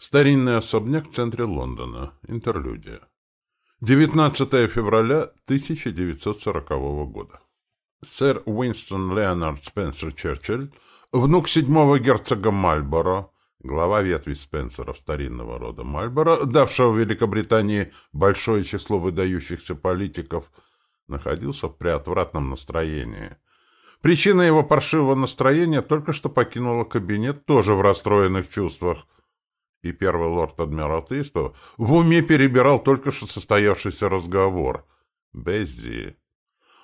Старинный особняк в центре Лондона. Интерлюдия. 19 февраля 1940 года. Сэр Уинстон Леонард Спенсер Черчилль, внук седьмого герцога Мальборо, глава ветви Спенсеров старинного рода Мальборо, давшего Великобритании большое число выдающихся политиков, находился в преотвратном настроении. Причина его паршивого настроения только что покинула кабинет, тоже в расстроенных чувствах – и первый лорд Адмиралтейства в уме перебирал только что состоявшийся разговор. Безди.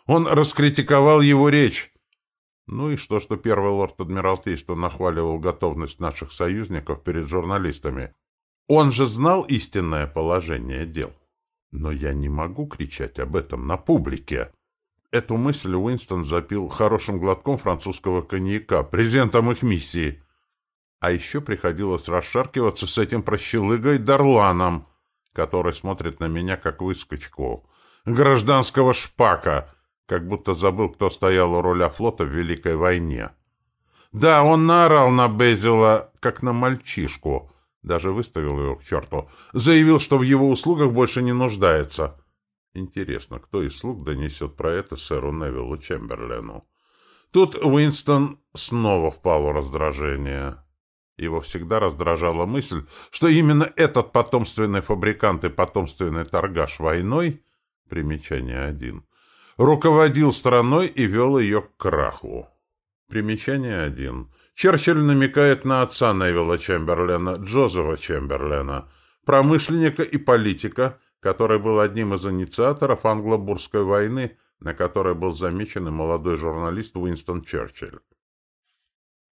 Он раскритиковал его речь. Ну и что, что первый лорд Адмиралтейства нахваливал готовность наших союзников перед журналистами? Он же знал истинное положение дел. Но я не могу кричать об этом на публике. Эту мысль Уинстон запил хорошим глотком французского коньяка, презентом их миссии — а еще приходилось расшаркиваться с этим прощелыгой Дарланом, который смотрит на меня как выскочку. Гражданского шпака, как будто забыл, кто стоял у руля флота в Великой войне. Да, он наорал на Безила, как на мальчишку, даже выставил его к черту, заявил, что в его услугах больше не нуждается. Интересно, кто из слуг донесет про это сэру Невиллу Чемберлену? Тут Уинстон снова впал в раздражение. Его всегда раздражала мысль, что именно этот потомственный фабрикант и потомственный торгаш войной, примечание один, руководил страной и вел ее к краху. Примечание один. Черчилль намекает на отца Невилла Чемберлена, Джозефа Чемберлена, промышленника и политика, который был одним из инициаторов англо-бурской войны, на которой был замечен и молодой журналист Уинстон Черчилль.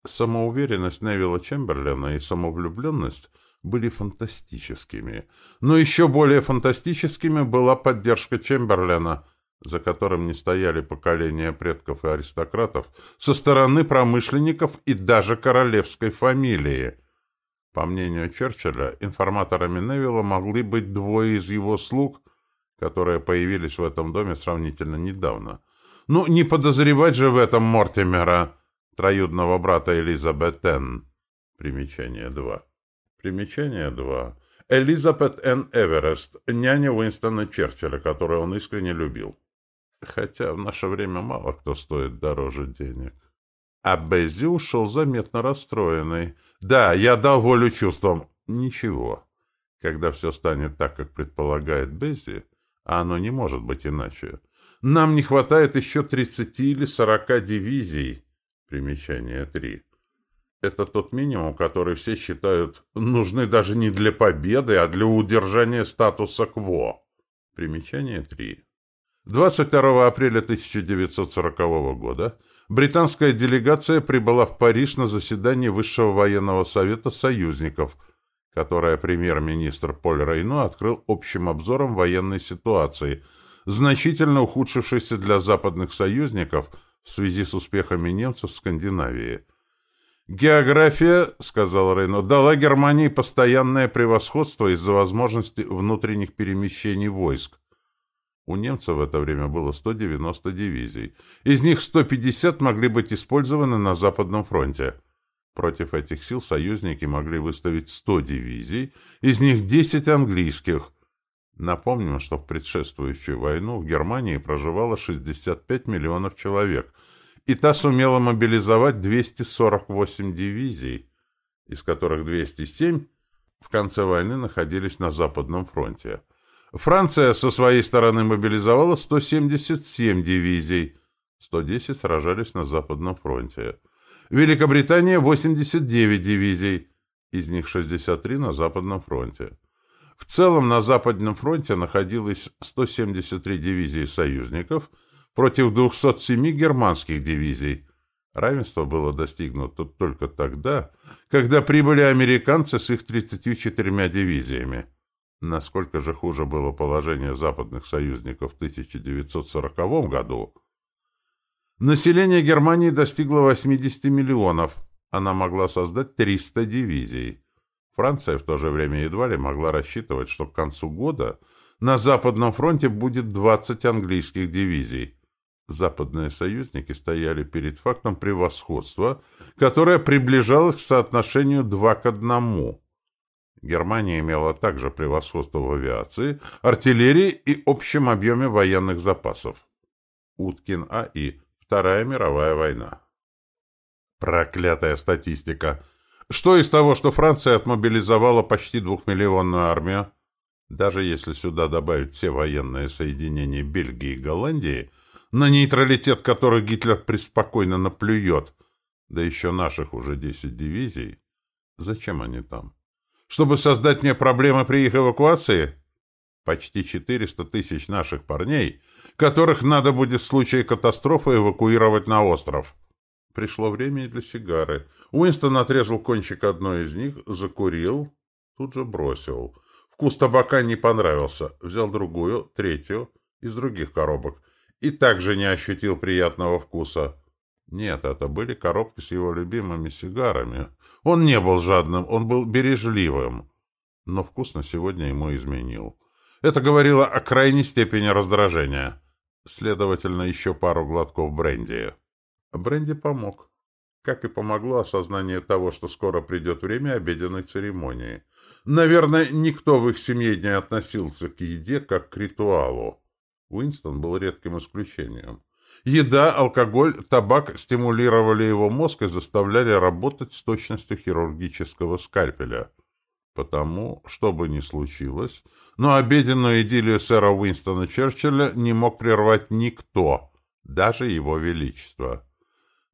Самоуверенность Невилла Чемберлена и самовлюбленность были фантастическими. Но еще более фантастическими была поддержка Чемберлена, за которым не стояли поколения предков и аристократов, со стороны промышленников и даже королевской фамилии. По мнению Черчилля, информаторами Невилла могли быть двое из его слуг, которые появились в этом доме сравнительно недавно. Ну, не подозревать же в этом Мортимера — троюдного брата Элизабет Н. Примечание 2. Примечание 2. Элизабет Н. Эверест, няня Уинстона Черчилля, которую он искренне любил. Хотя в наше время мало кто стоит дороже денег. А Беззи ушел заметно расстроенный. Да, я дал волю чувствам. Ничего. Когда все станет так, как предполагает Беззи, а оно не может быть иначе, нам не хватает еще тридцати или сорока дивизий, Примечание 3. Это тот минимум, который все считают нужны даже не для победы, а для удержания статуса КВО. Примечание 3. 22 апреля 1940 года британская делегация прибыла в Париж на заседание Высшего военного совета союзников, которое премьер-министр Поль Рейно открыл общим обзором военной ситуации, значительно ухудшившейся для западных союзников – в связи с успехами немцев в Скандинавии. «География, — сказал Рейно, — дала Германии постоянное превосходство из-за возможности внутренних перемещений войск. У немцев в это время было 190 дивизий. Из них 150 могли быть использованы на Западном фронте. Против этих сил союзники могли выставить 100 дивизий, из них 10 английских, Напомним, что в предшествующую войну в Германии проживало 65 миллионов человек, и та сумела мобилизовать 248 дивизий, из которых 207 в конце войны находились на Западном фронте. Франция со своей стороны мобилизовала 177 дивизий, 110 сражались на Западном фронте. Великобритания 89 дивизий, из них 63 на Западном фронте. В целом на Западном фронте находилось 173 дивизии союзников против 207 германских дивизий. Равенство было достигнуто только тогда, когда прибыли американцы с их 34 дивизиями. Насколько же хуже было положение западных союзников в 1940 году? Население Германии достигло 80 миллионов. Она могла создать 300 дивизий. Франция в то же время едва ли могла рассчитывать, что к концу года на Западном фронте будет 20 английских дивизий. Западные союзники стояли перед фактом превосходства, которое приближалось к соотношению 2 к 1. Германия имела также превосходство в авиации, артиллерии и общем объеме военных запасов. Уткин А.И. Вторая мировая война. Проклятая статистика! Что из того, что Франция отмобилизовала почти двухмиллионную армию? Даже если сюда добавить все военные соединения Бельгии и Голландии, на нейтралитет которых Гитлер преспокойно наплюет, да еще наших уже десять дивизий, зачем они там? Чтобы создать мне проблемы при их эвакуации? Почти 400 тысяч наших парней, которых надо будет в случае катастрофы эвакуировать на остров. Пришло время и для сигары. Уинстон отрезал кончик одной из них, закурил, тут же бросил. Вкус табака не понравился. Взял другую, третью, из других коробок. И также не ощутил приятного вкуса. Нет, это были коробки с его любимыми сигарами. Он не был жадным, он был бережливым. Но вкус на сегодня ему изменил. Это говорило о крайней степени раздражения. Следовательно, еще пару глотков бренди. Бренди помог. Как и помогло осознание того, что скоро придет время обеденной церемонии. Наверное, никто в их семье не относился к еде как к ритуалу. Уинстон был редким исключением. Еда, алкоголь, табак стимулировали его мозг и заставляли работать с точностью хирургического скальпеля. Потому, что бы ни случилось, но обеденную идиллию сэра Уинстона Черчилля не мог прервать никто, даже его величество.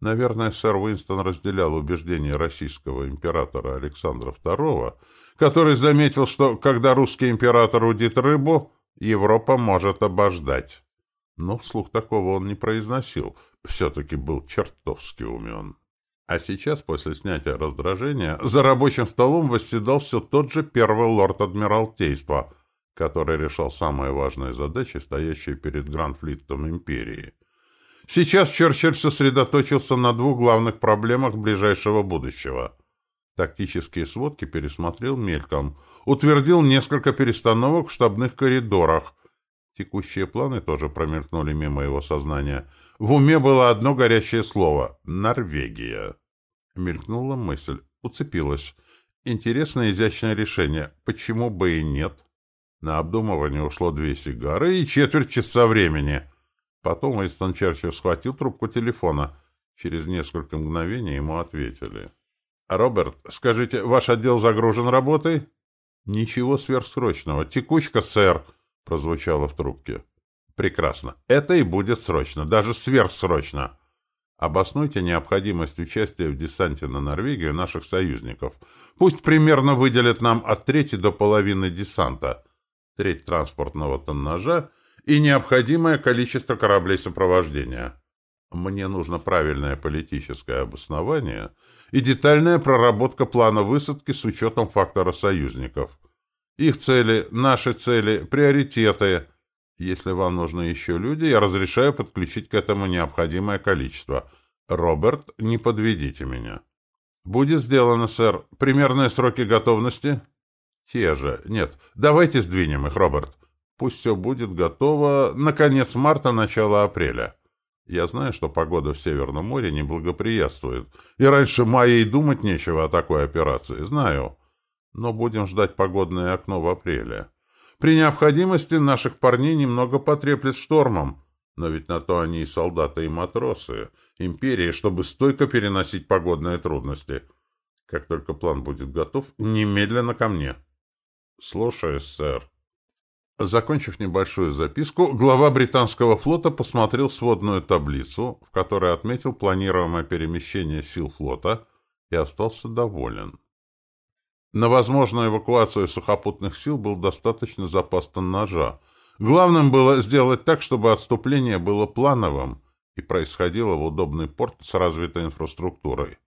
Наверное, сэр Уинстон разделял убеждения российского императора Александра II, который заметил, что когда русский император удит рыбу, Европа может обождать. Но вслух такого он не произносил, все-таки был чертовски умен. А сейчас, после снятия раздражения, за рабочим столом восседал все тот же первый лорд Адмиралтейства, который решал самые важные задачи, стоящие перед Гранд-флитом империи. Сейчас Черчилль сосредоточился на двух главных проблемах ближайшего будущего. Тактические сводки пересмотрел мельком, утвердил несколько перестановок в штабных коридорах, Текущие планы тоже промелькнули мимо его сознания. В уме было одно горящее слово — «Норвегия». Мелькнула мысль, уцепилась. Интересное изящное решение. Почему бы и нет? На обдумывание ушло две сигары и четверть часа времени. Потом Уинстон Черчилль схватил трубку телефона. Через несколько мгновений ему ответили. «Роберт, скажите, ваш отдел загружен работой?» «Ничего сверхсрочного. Текучка, сэр». — прозвучало в трубке. «Прекрасно. Это и будет срочно, даже сверхсрочно. Обоснуйте необходимость участия в десанте на Норвегию наших союзников. Пусть примерно выделят нам от трети до половины десанта, треть транспортного тоннажа и необходимое количество кораблей сопровождения. Мне нужно правильное политическое обоснование и детальная проработка плана высадки с учетом фактора союзников». Их цели, наши цели, приоритеты. Если вам нужны еще люди, я разрешаю подключить к этому необходимое количество. Роберт, не подведите меня. Будет сделано, сэр. Примерные сроки готовности? Те же. Нет. Давайте сдвинем их, Роберт. Пусть все будет готово на конец марта, начало апреля. Я знаю, что погода в Северном море не благоприятствует, и раньше мая и думать нечего о такой операции. Знаю но будем ждать погодное окно в апреле. При необходимости наших парней немного потреплет штормом, но ведь на то они и солдаты, и матросы империи, чтобы стойко переносить погодные трудности. Как только план будет готов, немедленно ко мне. Слушаюсь, сэр. Закончив небольшую записку, глава британского флота посмотрел сводную таблицу, в которой отметил планируемое перемещение сил флота, и остался доволен. На возможную эвакуацию сухопутных сил был достаточно запас тоннажа. Главным было сделать так, чтобы отступление было плановым и происходило в удобный порт с развитой инфраструктурой.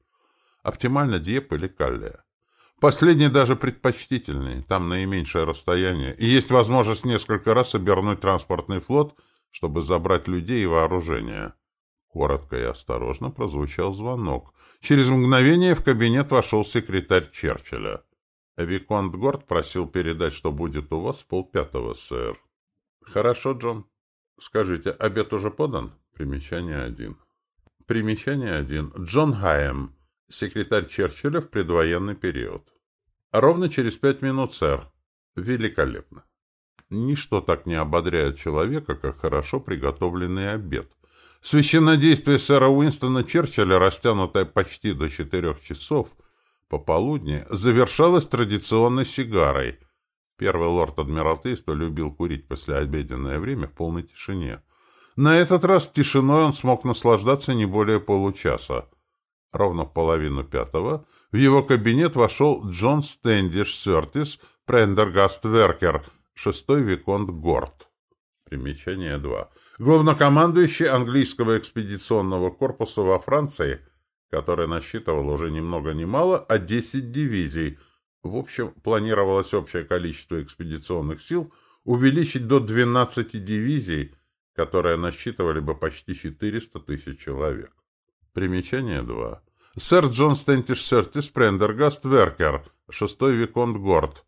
Оптимально Диеп или Каллия. Последний даже предпочтительнее, там наименьшее расстояние, и есть возможность несколько раз обернуть транспортный флот, чтобы забрать людей и вооружение. Коротко и осторожно прозвучал звонок. Через мгновение в кабинет вошел секретарь Черчилля. Виконт Горд просил передать, что будет у вас полпятого, сэр. Хорошо, Джон. Скажите, обед уже подан? Примечание один. Примечание один. Джон Хайем, секретарь Черчилля в предвоенный период. Ровно через пять минут, сэр. Великолепно. Ничто так не ободряет человека, как хорошо приготовленный обед. Священнодействие сэра Уинстона Черчилля, растянутое почти до четырех часов, пополудни, завершалось традиционной сигарой. Первый лорд Адмиралтейства любил курить послеобеденное время в полной тишине. На этот раз тишиной он смог наслаждаться не более получаса. Ровно в половину пятого в его кабинет вошел Джон Стэндиш Сертис Прендергаст Веркер, шестой Виконт Горд. Примечание 2. Главнокомандующий английского экспедиционного корпуса во Франции, который насчитывал уже ни много ни мало, а 10 дивизий. В общем, планировалось общее количество экспедиционных сил увеличить до 12 дивизий, которые насчитывали бы почти 400 тысяч человек. Примечание 2. Сэр Джон Стентиш Сертис Прендергаст Веркер, шестой Виконт Горд,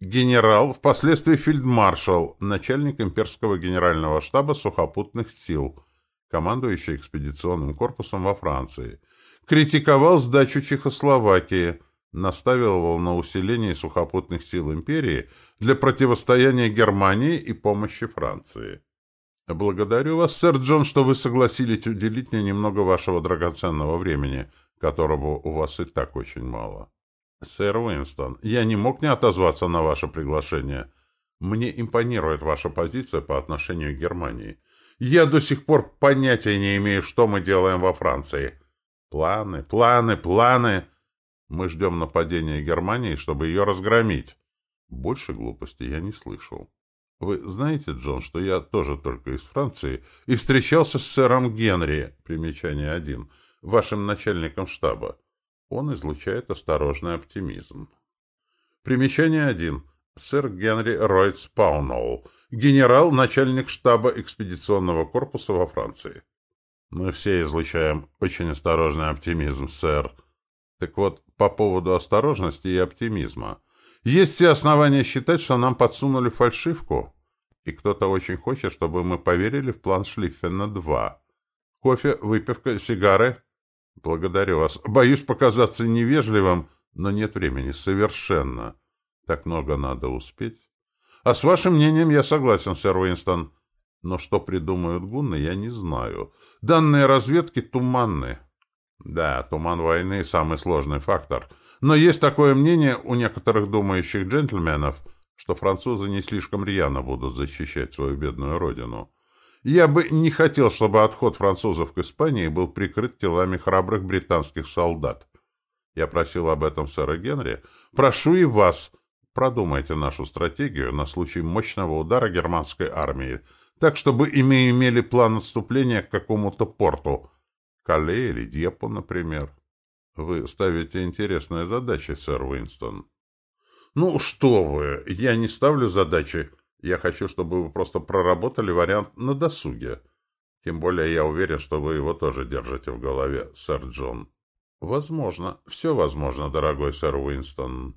Генерал, впоследствии фельдмаршал, начальник имперского генерального штаба сухопутных сил, командующий экспедиционным корпусом во Франции. Критиковал сдачу Чехословакии, наставил на усиление сухопутных сил империи для противостояния Германии и помощи Франции. Благодарю вас, сэр Джон, что вы согласились уделить мне немного вашего драгоценного времени, которого у вас и так очень мало. «Сэр Уинстон, я не мог не отозваться на ваше приглашение. Мне импонирует ваша позиция по отношению к Германии. Я до сих пор понятия не имею, что мы делаем во Франции. Планы, планы, планы. Мы ждем нападения Германии, чтобы ее разгромить. Больше глупости я не слышал. Вы знаете, Джон, что я тоже только из Франции и встречался с сэром Генри, примечание один, вашим начальником штаба. Он излучает осторожный оптимизм. Примечание 1. Сэр Генри Ройтс Паунолл, генерал, начальник штаба экспедиционного корпуса во Франции. Мы все излучаем очень осторожный оптимизм, сэр. Так вот, по поводу осторожности и оптимизма. Есть все основания считать, что нам подсунули фальшивку, и кто-то очень хочет, чтобы мы поверили в план Шлиффена-2. Кофе, выпивка, сигары Благодарю вас. Боюсь показаться невежливым, но нет времени. Совершенно. Так много надо успеть. А с вашим мнением я согласен, сэр Уинстон. Но что придумают гунны, я не знаю. Данные разведки туманны. Да, туман войны — самый сложный фактор. Но есть такое мнение у некоторых думающих джентльменов, что французы не слишком рьяно будут защищать свою бедную родину. Я бы не хотел, чтобы отход французов к Испании был прикрыт телами храбрых британских солдат. Я просил об этом сэра Генри. Прошу и вас. Продумайте нашу стратегию на случай мощного удара германской армии, так, чтобы мы имели план отступления к какому-то порту. Кале или Депо, например. Вы ставите интересные задачи, сэр Уинстон. Ну, что вы, я не ставлю задачи. Я хочу, чтобы вы просто проработали вариант на досуге. Тем более я уверен, что вы его тоже держите в голове, сэр Джон. Возможно. Все возможно, дорогой сэр Уинстон.